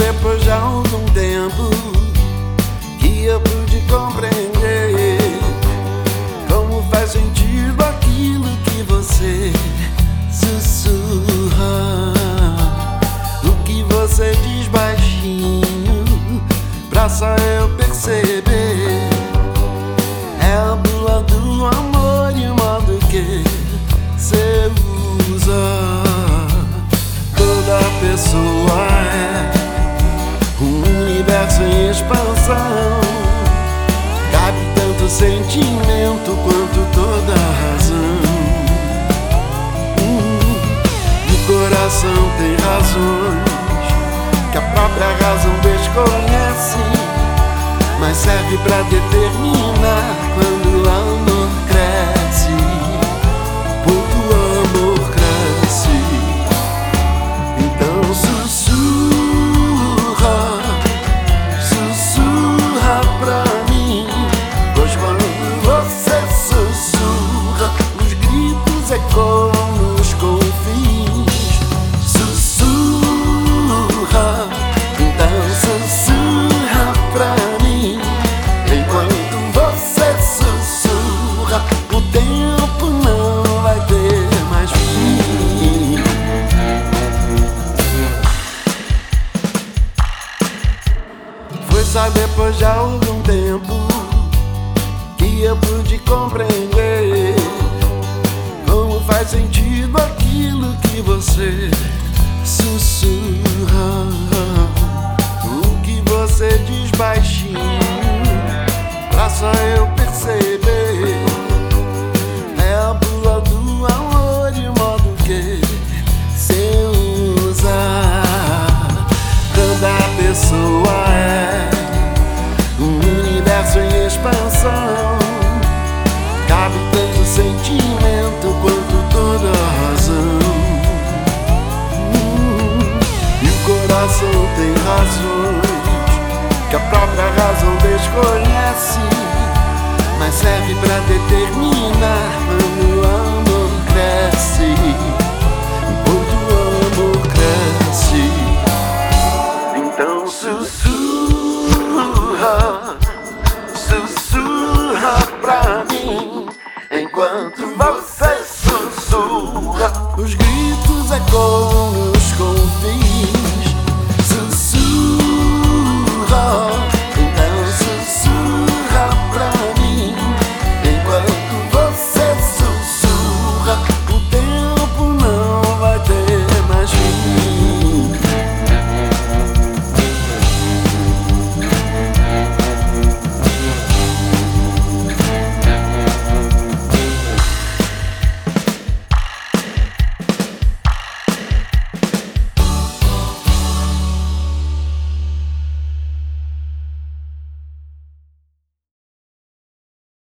depois de algum tempo que eu pude compreender como faz sentido aquilo que você sussurra, o que você diz baixinho pra só eu perceber. É a bula do amor razões que a própria razão desconhece, mas serve para determinar só depois de algum tempo que eu pude compreender como faz sentido aquilo que você sussurra, o que você diz baixinho, pra só eu perceber. É a bula do amor e o modo que você usa. Toda pessoa razão tem razões que a própria razão desconhece, mas serve para determinar quando o amor cresce. Quando o amor cresce, então sussurra, sussurra pra mim enquanto você sussurra, os gritos ecoam.